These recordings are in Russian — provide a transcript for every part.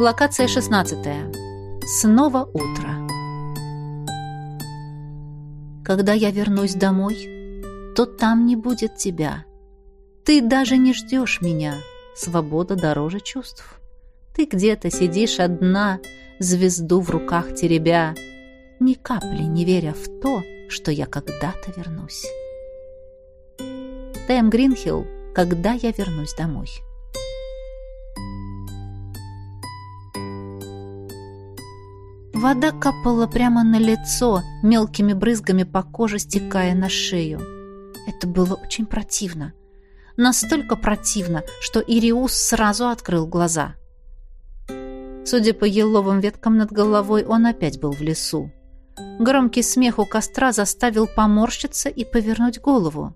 Локация 16. Снова утро. Когда я вернусь домой, то там не будет тебя. Ты даже не ждешь меня. Свобода дороже чувств. Ты где-то сидишь одна, звезду в руках теребя, ни капли не веря в то, что я когда-то вернусь. Тэм Гринхилл «Когда я вернусь домой». Вода капала прямо на лицо, мелкими брызгами по коже стекая на шею. Это было очень противно. Настолько противно, что Ириус сразу открыл глаза. Судя по еловым веткам над головой, он опять был в лесу. Громкий смех у костра заставил поморщиться и повернуть голову.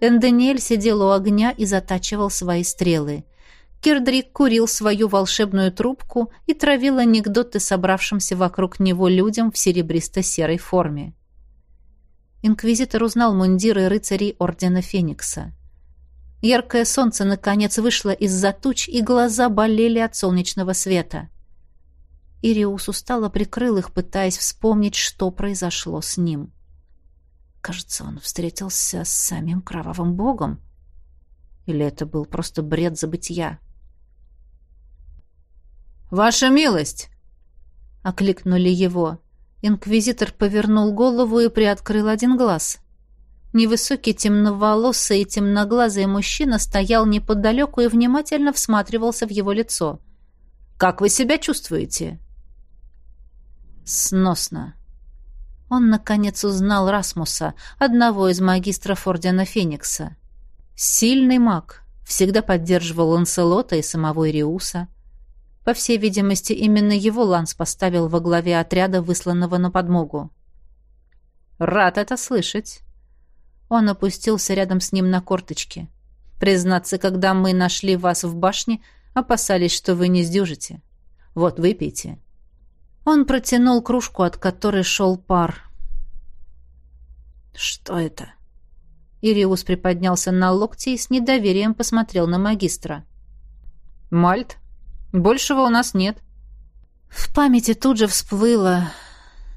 Эндениэль сидел у огня и затачивал свои стрелы. Кирдрик курил свою волшебную трубку и травил анекдоты собравшимся вокруг него людям в серебристо-серой форме. Инквизитор узнал мундиры рыцарей Ордена Феникса. Яркое солнце, наконец, вышло из-за туч, и глаза болели от солнечного света. Ириус устало прикрыл их, пытаясь вспомнить, что произошло с ним. Кажется, он встретился с самим кровавым богом. Или это был просто бред забытия? «Ваша милость!» — окликнули его. Инквизитор повернул голову и приоткрыл один глаз. Невысокий темноволосый и темноглазый мужчина стоял неподалеку и внимательно всматривался в его лицо. «Как вы себя чувствуете?» «Сносно». Он, наконец, узнал Расмуса, одного из магистров Ордена Феникса. Сильный маг, всегда поддерживал Ланселота и самого Ириуса. По всей видимости, именно его Ланс поставил во главе отряда, высланного на подмогу. «Рад это слышать». Он опустился рядом с ним на корточки. «Признаться, когда мы нашли вас в башне, опасались, что вы не сдюжите. Вот, выпейте». Он протянул кружку, от которой шел пар. «Что это?» Ириус приподнялся на локти и с недоверием посмотрел на магистра. «Мальт?» Большего у нас нет. В памяти тут же всплыла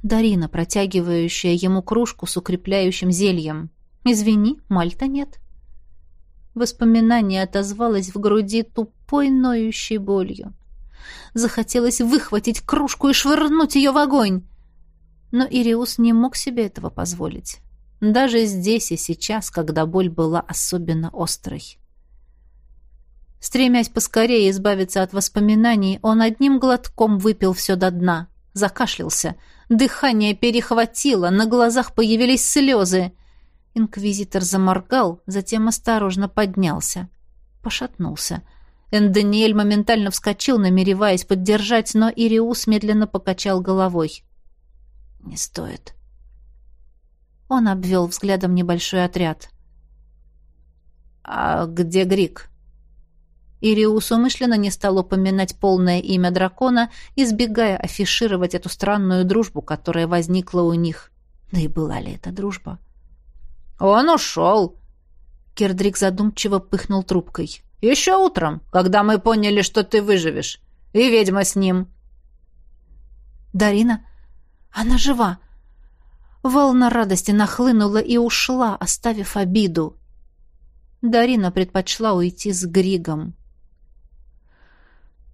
Дарина, протягивающая ему кружку с укрепляющим зельем. «Извини, Мальта нет». Воспоминание отозвалось в груди тупой ноющей болью. Захотелось выхватить кружку и швырнуть ее в огонь. Но Ириус не мог себе этого позволить. Даже здесь и сейчас, когда боль была особенно острой. Стремясь поскорее избавиться от воспоминаний, он одним глотком выпил все до дна, закашлялся. Дыхание перехватило, на глазах появились слезы. Инквизитор заморгал, затем осторожно поднялся. Пошатнулся. Эндониэль моментально вскочил, намереваясь поддержать, но Ириус медленно покачал головой. «Не стоит». Он обвел взглядом небольшой отряд. «А где Грик?» Ириус умышленно не стал упоминать полное имя дракона, избегая афишировать эту странную дружбу, которая возникла у них. Да и была ли это дружба? «Он ушел!» Кирдрик задумчиво пыхнул трубкой. «Еще утром, когда мы поняли, что ты выживешь. И ведьма с ним». «Дарина? Она жива!» Волна радости нахлынула и ушла, оставив обиду. Дарина предпочла уйти с Григом.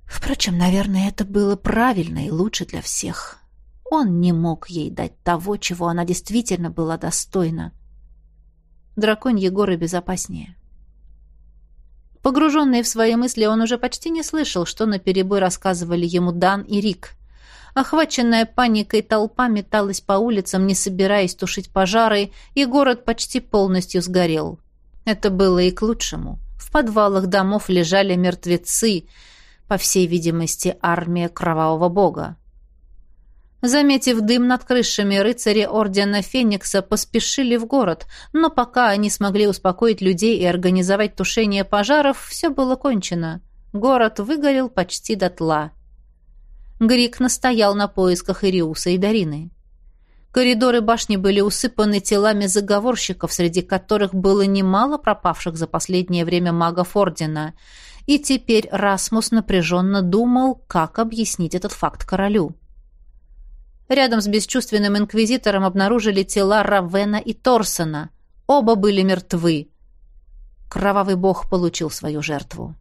Впрочем, наверное, это было правильно и лучше для всех. Он не мог ей дать того, чего она действительно была достойна. Драконьи горы безопаснее. Погруженный в свои мысли, он уже почти не слышал, что наперебой рассказывали ему Дан и Рик. Охваченная паникой толпа металась по улицам, не собираясь тушить пожары, и город почти полностью сгорел. Это было и к лучшему. В подвалах домов лежали мертвецы, по всей видимости, армия кровавого бога. Заметив дым над крышами, рыцари Ордена Феникса поспешили в город, но пока они смогли успокоить людей и организовать тушение пожаров, все было кончено. Город выгорел почти дотла. Грик настоял на поисках Ириуса и Дарины. Коридоры башни были усыпаны телами заговорщиков, среди которых было немало пропавших за последнее время магов Ордена — и теперь Расмус напряженно думал, как объяснить этот факт королю. Рядом с бесчувственным инквизитором обнаружили тела Равена и Торсона. Оба были мертвы. Кровавый бог получил свою жертву.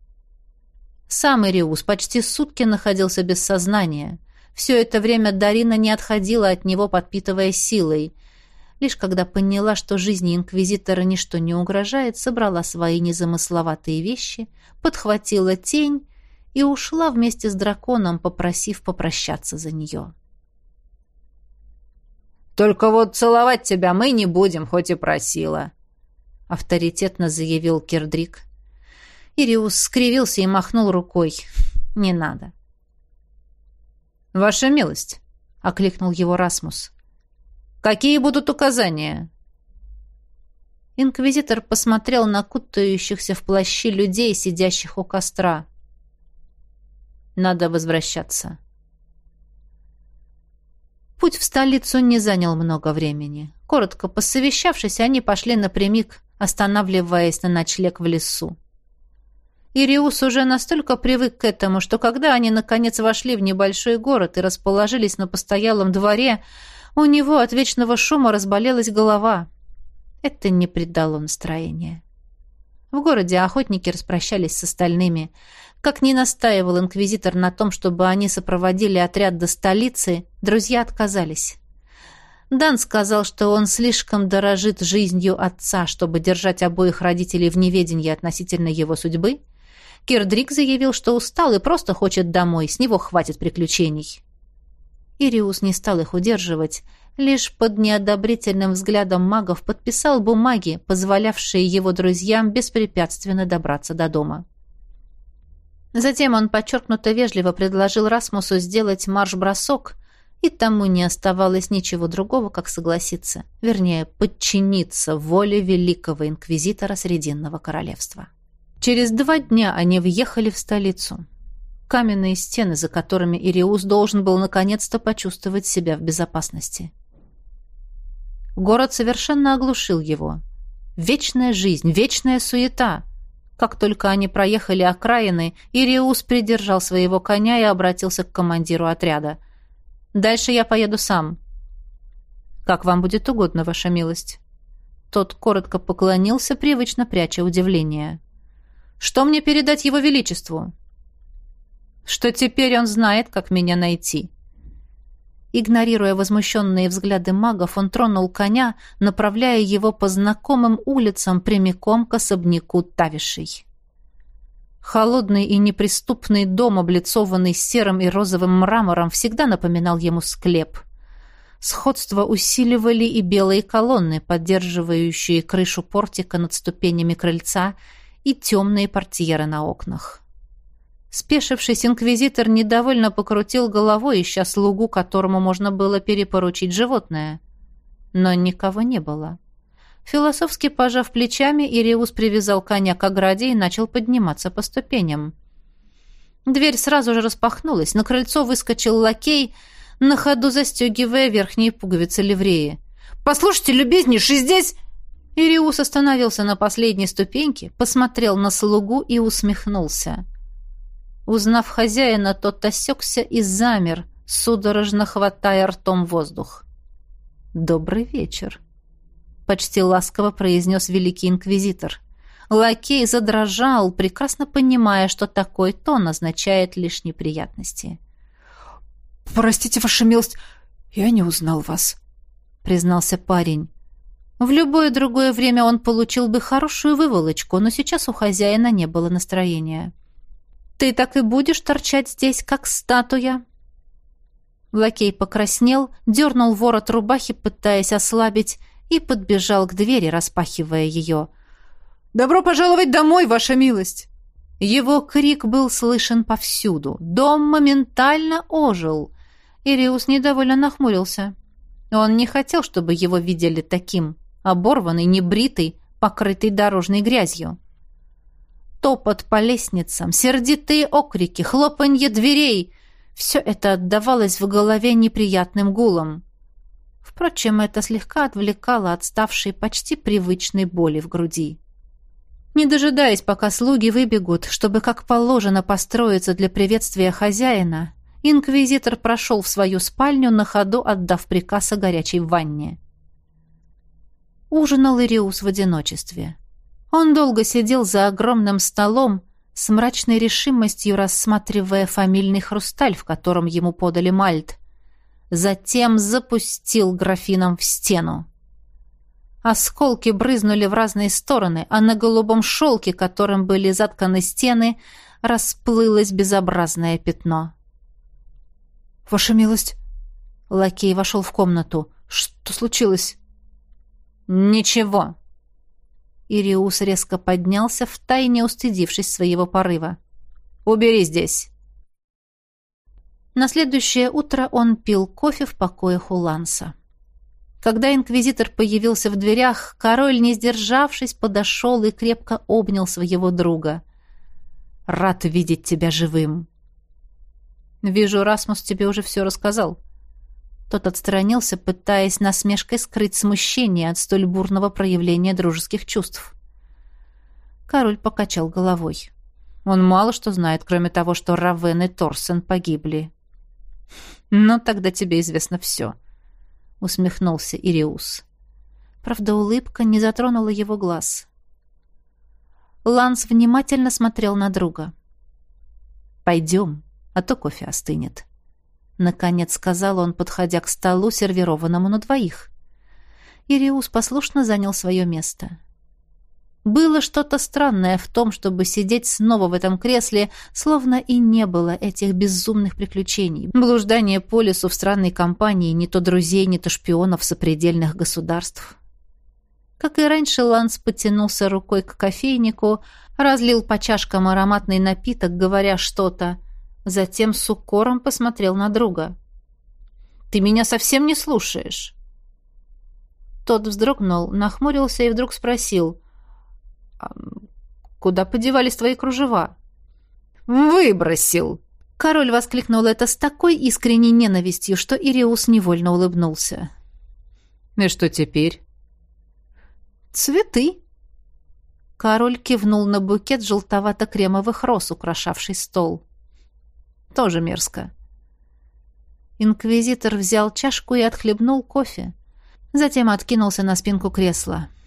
Сам Ириус почти сутки находился без сознания. Все это время Дарина не отходила от него, подпитывая силой. Лишь когда поняла, что жизни инквизитора ничто не угрожает, собрала свои незамысловатые вещи, подхватила тень и ушла вместе с драконом, попросив попрощаться за нее. «Только вот целовать тебя мы не будем, хоть и просила», — авторитетно заявил Кирдрик. Ириус скривился и махнул рукой. «Не надо». «Ваша милость», — окликнул его Расмус. «Какие будут указания?» Инквизитор посмотрел на кутающихся в плащи людей, сидящих у костра. «Надо возвращаться». Путь в столицу не занял много времени. Коротко посовещавшись, они пошли напрямик, останавливаясь на ночлег в лесу. Ириус уже настолько привык к этому, что когда они наконец вошли в небольшой город и расположились на постоялом дворе, у него от вечного шума разболелась голова. Это не придало настроения. В городе охотники распрощались с остальными. Как ни настаивал инквизитор на том, чтобы они сопроводили отряд до столицы, друзья отказались. Дан сказал, что он слишком дорожит жизнью отца, чтобы держать обоих родителей в неведении относительно его судьбы, Кирдрик заявил, что устал и просто хочет домой, с него хватит приключений. Ириус не стал их удерживать, лишь под неодобрительным взглядом магов подписал бумаги, позволявшие его друзьям беспрепятственно добраться до дома. Затем он подчеркнуто вежливо предложил Расмусу сделать марш-бросок, и тому не оставалось ничего другого, как согласиться, вернее, подчиниться воле великого инквизитора Срединного королевства. Через два дня они въехали в столицу. Каменные стены, за которыми Ириус должен был наконец-то почувствовать себя в безопасности. Город совершенно оглушил его. Вечная жизнь, вечная суета. Как только они проехали окраины, Ириус придержал своего коня и обратился к командиру отряда. «Дальше я поеду сам». «Как вам будет угодно, ваша милость». Тот коротко поклонился, привычно пряча удивление. Что мне передать его величеству? Что теперь он знает, как меня найти. Игнорируя возмущенные взгляды магов, он тронул коня, направляя его по знакомым улицам прямиком к особняку Тавишей. Холодный и неприступный дом, облицованный серым и розовым мрамором, всегда напоминал ему склеп. Сходство усиливали и белые колонны, поддерживающие крышу портика над ступенями крыльца, и темные портьеры на окнах. Спешившись, инквизитор недовольно покрутил головой, ища слугу, которому можно было перепоручить животное. Но никого не было. Философски пожав плечами, Ириус привязал коня к ограде и начал подниматься по ступеням. Дверь сразу же распахнулась, на крыльцо выскочил лакей, на ходу застегивая верхние пуговицы ливреи. «Послушайте, любезнейший, здесь...» Ириус остановился на последней ступеньке, посмотрел на слугу и усмехнулся. Узнав хозяина, тот осекся и замер, судорожно хватая ртом воздух. «Добрый вечер», — почти ласково произнес великий инквизитор. Лакей задрожал, прекрасно понимая, что такой тон означает лишь неприятности. «Простите, ваша милость, я не узнал вас», — признался парень. В любое другое время он получил бы хорошую выволочку, но сейчас у хозяина не было настроения. «Ты так и будешь торчать здесь, как статуя?» Лакей покраснел, дернул ворот рубахи, пытаясь ослабить, и подбежал к двери, распахивая ее. «Добро пожаловать домой, ваша милость!» Его крик был слышен повсюду. Дом моментально ожил. Ириус недовольно нахмурился. Он не хотел, чтобы его видели таким оборванный, небритый, покрытый дорожной грязью. Топот по лестницам, сердитые окрики, хлопанье дверей — все это отдавалось в голове неприятным гулом. Впрочем, это слегка отвлекало от ставшей почти привычной боли в груди. Не дожидаясь, пока слуги выбегут, чтобы как положено построиться для приветствия хозяина, инквизитор прошел в свою спальню, на ходу отдав приказ о горячей ванне. Ужинал Ириус в одиночестве. Он долго сидел за огромным столом, с мрачной решимостью рассматривая фамильный хрусталь, в котором ему подали мальт. Затем запустил графином в стену. Осколки брызнули в разные стороны, а на голубом шелке, которым были затканы стены, расплылось безобразное пятно. «Ваша милость!» Лакей вошел в комнату. «Что случилось?» «Ничего!» Ириус резко поднялся, втайне устыдившись своего порыва. «Убери здесь!» На следующее утро он пил кофе в покоях у Ланса. Когда инквизитор появился в дверях, король, не сдержавшись, подошел и крепко обнял своего друга. «Рад видеть тебя живым!» «Вижу, Расмус тебе уже все рассказал». Тот отстранился, пытаясь насмешкой скрыть смущение от столь бурного проявления дружеских чувств. Король покачал головой. Он мало что знает, кроме того, что Равен и Торсен погибли. «Но тогда тебе известно все», усмехнулся Ириус. Правда, улыбка не затронула его глаз. Ланс внимательно смотрел на друга. «Пойдем, а то кофе остынет», — наконец сказал он, подходя к столу, сервированному на двоих. Ириус послушно занял свое место. Было что-то странное в том, чтобы сидеть снова в этом кресле, словно и не было этих безумных приключений. Блуждание по лесу в странной компании не то друзей, не то шпионов сопредельных государств. Как и раньше, Ланс потянулся рукой к кофейнику, разлил по чашкам ароматный напиток, говоря что-то. Затем с укором посмотрел на друга. «Ты меня совсем не слушаешь!» Тот вздрогнул, нахмурился и вдруг спросил — Куда подевались твои кружева? Выбросил. Король воскликнул это с такой искренней ненавистью, что Ириус невольно улыбнулся. И что теперь? Цветы. Король кивнул на букет желтовато-кремовых роз, украшавший стол. Тоже мерзко. Инквизитор взял чашку и отхлебнул кофе. Затем откинулся на спинку кресла. —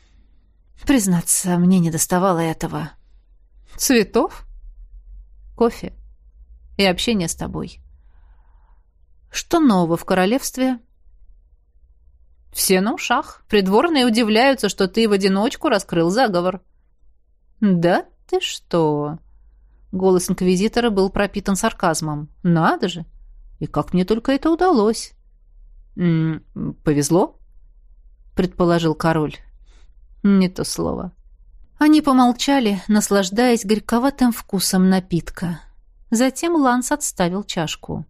Признаться, мне не доставало этого. Цветов? Кофе и общение с тобой. Что нового в королевстве? Все на ушах. Придворные удивляются, что ты в одиночку раскрыл заговор. Да ты что? Голос инквизитора был пропитан сарказмом. Надо же! И как мне только это удалось? М -м, повезло? предположил король. Не то слово. Они помолчали, наслаждаясь горьковатым вкусом напитка. Затем Ланс отставил чашку.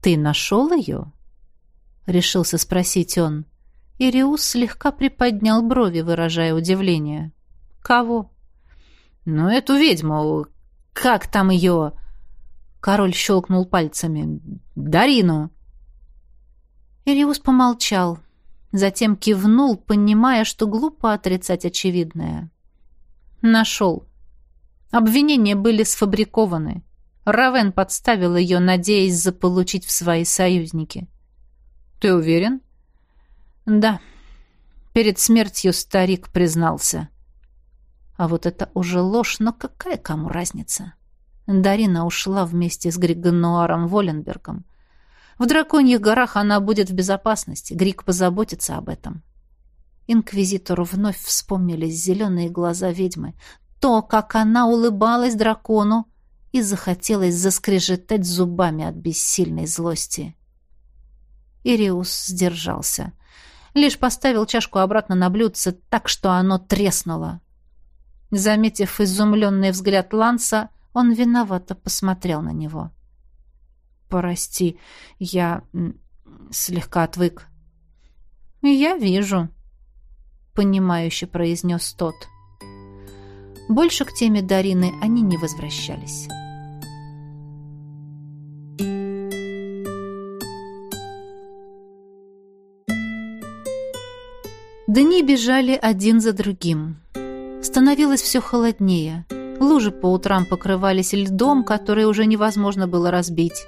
«Ты нашел ее?» — решился спросить он. Ириус слегка приподнял брови, выражая удивление. «Кого?» «Ну, эту ведьму. Как там ее?» Король щелкнул пальцами. «Дарину!» Ириус помолчал, Затем кивнул, понимая, что глупо отрицать очевидное. Нашел. Обвинения были сфабрикованы. Равен подставил ее, надеясь заполучить в свои союзники. «Ты уверен?» «Да». Перед смертью старик признался. А вот это уже ложь, но какая кому разница? Дарина ушла вместе с Григонуаром Воленбергом. В драконьих горах она будет в безопасности. Грик позаботится об этом. Инквизитору вновь вспомнились зеленые глаза ведьмы. То, как она улыбалась дракону, и захотелось заскрежетать зубами от бессильной злости. Ириус сдержался. Лишь поставил чашку обратно на блюдце так, что оно треснуло. Заметив изумленный взгляд Ланса, он виновато посмотрел на него. «Прости, я слегка отвык». «Я вижу», — понимающе произнес тот. Больше к теме Дарины они не возвращались. Дни бежали один за другим. Становилось все холоднее. Лужи по утрам покрывались льдом, который уже невозможно было разбить.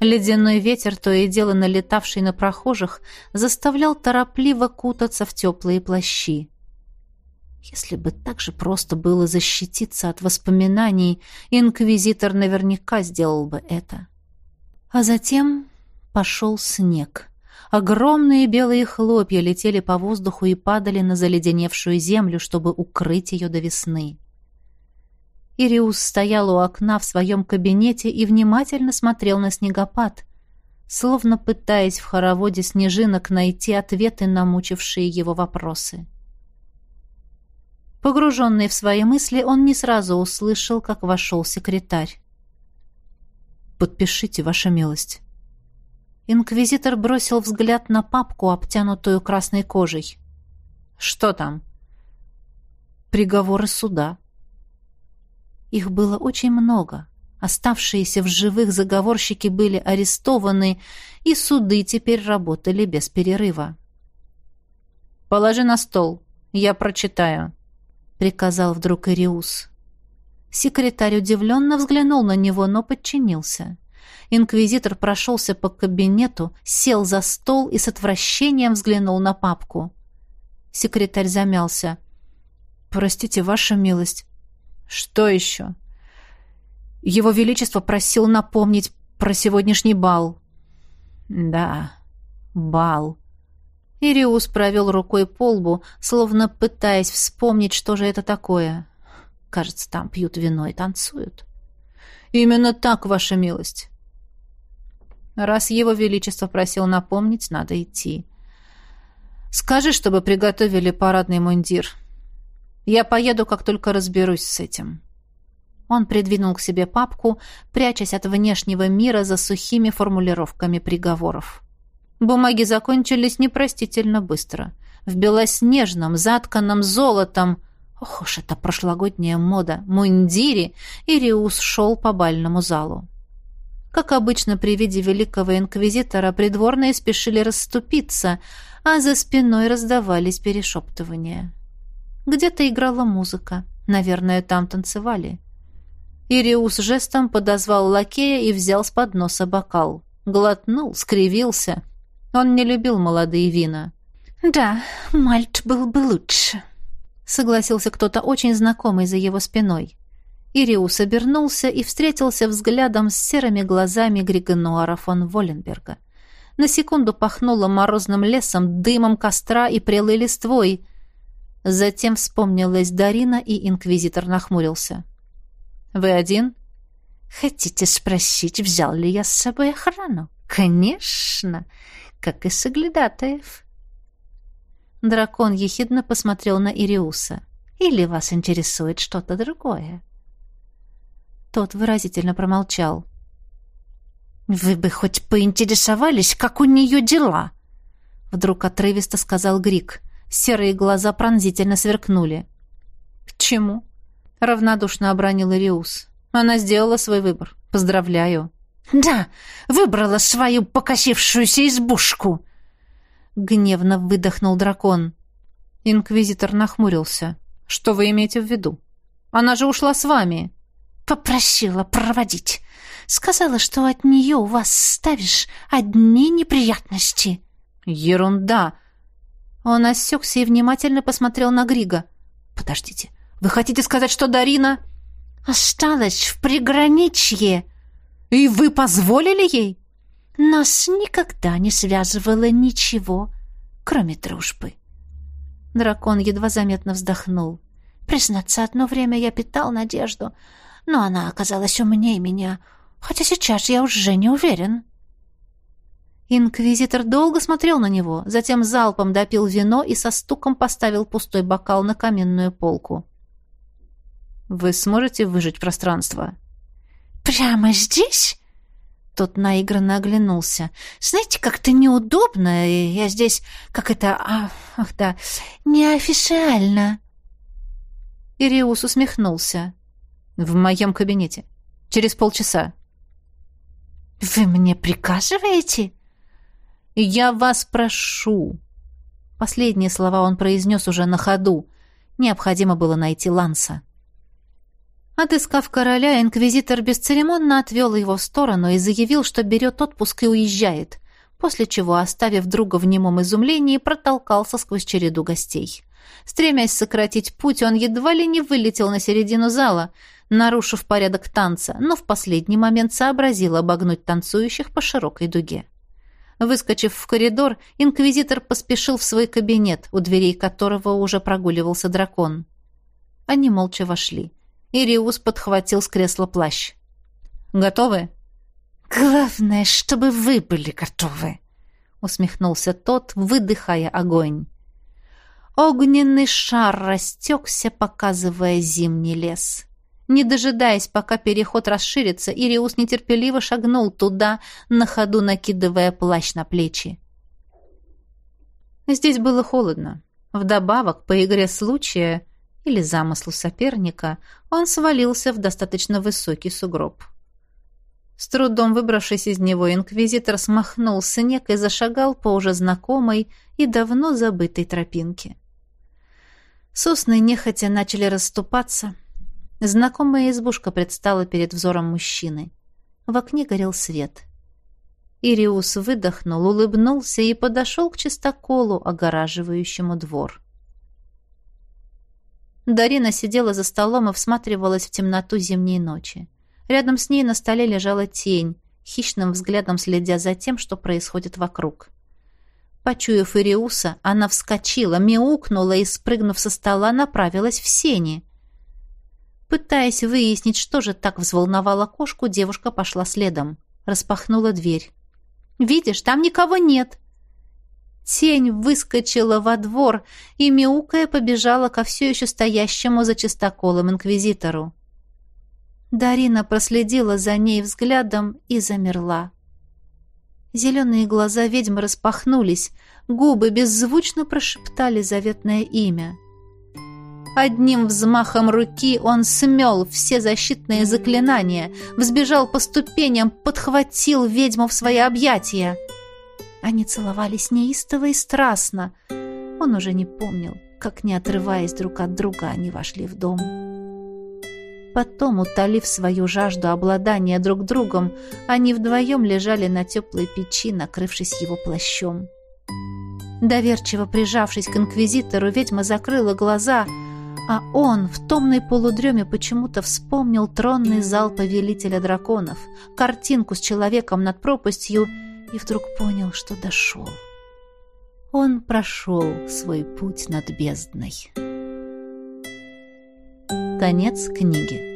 Ледяной ветер, то и дело налетавший на прохожих, заставлял торопливо кутаться в теплые плащи. Если бы так же просто было защититься от воспоминаний, инквизитор наверняка сделал бы это. А затем пошел снег. Огромные белые хлопья летели по воздуху и падали на заледеневшую землю, чтобы укрыть ее до весны. Ириус стоял у окна в своем кабинете и внимательно смотрел на снегопад, словно пытаясь в хороводе снежинок найти ответы на мучившие его вопросы. Погруженный в свои мысли, он не сразу услышал, как вошел секретарь. «Подпишите, ваша милость». Инквизитор бросил взгляд на папку, обтянутую красной кожей. «Что там?» «Приговоры суда». Их было очень много. Оставшиеся в живых заговорщики были арестованы, и суды теперь работали без перерыва. «Положи на стол, я прочитаю», — приказал вдруг Ириус. Секретарь удивленно взглянул на него, но подчинился. Инквизитор прошелся по кабинету, сел за стол и с отвращением взглянул на папку. Секретарь замялся. «Простите, ваша милость». «Что еще?» «Его Величество просил напомнить про сегодняшний бал». «Да, бал», Ириус провел рукой по лбу, словно пытаясь вспомнить, что же это такое. Кажется, там пьют вино и танцуют. «Именно так, ваша милость!» Раз его величество просил напомнить, надо идти. «Скажи, чтобы приготовили парадный мундир. Я поеду, как только разберусь с этим». Он придвинул к себе папку, прячась от внешнего мира за сухими формулировками приговоров. Бумаги закончились непростительно быстро. В белоснежном, затканном золотом, ох уж это прошлогодняя мода, мундире, Ириус шел по бальному залу. Как обычно при виде великого инквизитора, придворные спешили расступиться, а за спиной раздавались перешептывания. Где-то играла музыка, наверное, там танцевали. Ириус жестом подозвал лакея и взял с подноса бокал. Глотнул, скривился — он не любил молодые вина. «Да, мальт был бы лучше», — согласился кто-то очень знакомый за его спиной. Ириус обернулся и встретился взглядом с серыми глазами Григонуара фон Волленберга. На секунду пахнуло морозным лесом, дымом костра и прелой листвой. Затем вспомнилась Дарина, и инквизитор нахмурился. «Вы один?» «Хотите спросить, взял ли я с собой охрану?» «Конечно! как и соглядатаев. Дракон ехидно посмотрел на Ириуса. «Или вас интересует что-то другое?» Тот выразительно промолчал. «Вы бы хоть поинтересовались, как у нее дела?» Вдруг отрывисто сказал Грик. Серые глаза пронзительно сверкнули. «К чему?» — равнодушно обронил Ириус. «Она сделала свой выбор. Поздравляю». «Да, выбрала свою покосившуюся избушку!» Гневно выдохнул дракон. Инквизитор нахмурился. «Что вы имеете в виду? Она же ушла с вами!» «Попросила проводить. Сказала, что от нее у вас ставишь одни неприятности». «Ерунда!» Он осекся и внимательно посмотрел на Грига. «Подождите, вы хотите сказать, что Дарина...» «Осталась в приграничье», «И вы позволили ей?» «Нас никогда не связывало ничего, кроме дружбы». Дракон едва заметно вздохнул. «Признаться, одно время я питал надежду, но она оказалась умнее меня, хотя сейчас я уже не уверен». Инквизитор долго смотрел на него, затем залпом допил вино и со стуком поставил пустой бокал на каменную полку. «Вы сможете выжить пространство?» «Прямо здесь?» Тот наигранно оглянулся. «Знаете, как-то неудобно. Я здесь, как это... А, ах да, неофициально». Ириус усмехнулся. «В моем кабинете. Через полчаса». «Вы мне приказываете?» «Я вас прошу». Последние слова он произнес уже на ходу. Необходимо было найти Ланса. Отыскав короля, инквизитор бесцеремонно отвел его в сторону и заявил, что берет отпуск и уезжает, после чего, оставив друга в немом изумлении, протолкался сквозь череду гостей. Стремясь сократить путь, он едва ли не вылетел на середину зала, нарушив порядок танца, но в последний момент сообразил обогнуть танцующих по широкой дуге. Выскочив в коридор, инквизитор поспешил в свой кабинет, у дверей которого уже прогуливался дракон. Они молча вошли. Ириус подхватил с кресла плащ. «Готовы?» «Главное, чтобы вы были готовы», — усмехнулся тот, выдыхая огонь. Огненный шар растекся, показывая зимний лес. Не дожидаясь, пока переход расширится, Ириус нетерпеливо шагнул туда, на ходу накидывая плащ на плечи. Здесь было холодно. Вдобавок, по игре случая или замыслу соперника, он свалился в достаточно высокий сугроб. С трудом выбравшись из него, инквизитор смахнул снег и зашагал по уже знакомой и давно забытой тропинке. Сосны нехотя начали расступаться. Знакомая избушка предстала перед взором мужчины. В окне горел свет. Ириус выдохнул, улыбнулся и подошел к чистоколу, огораживающему двор. Дарина сидела за столом и всматривалась в темноту зимней ночи. Рядом с ней на столе лежала тень, хищным взглядом следя за тем, что происходит вокруг. Почуяв Ириуса, она вскочила, мяукнула и, спрыгнув со стола, направилась в сени. Пытаясь выяснить, что же так взволновало кошку, девушка пошла следом. Распахнула дверь. «Видишь, там никого нет!» Тень выскочила во двор и, мяукая, побежала ко все еще стоящему за чистоколом инквизитору. Дарина проследила за ней взглядом и замерла. Зеленые глаза ведьмы распахнулись, губы беззвучно прошептали заветное имя. Одним взмахом руки он смел все защитные заклинания, взбежал по ступеням, подхватил ведьму в свои объятия — они целовались неистово и страстно. Он уже не помнил, как, не отрываясь друг от друга, они вошли в дом. Потом, утолив свою жажду обладания друг другом, они вдвоем лежали на теплой печи, накрывшись его плащом. Доверчиво прижавшись к инквизитору, ведьма закрыла глаза, а он в томной полудреме почему-то вспомнил тронный зал повелителя драконов, картинку с человеком над пропастью и вдруг понял, что дошел. Он прошел свой путь над бездной. Конец книги.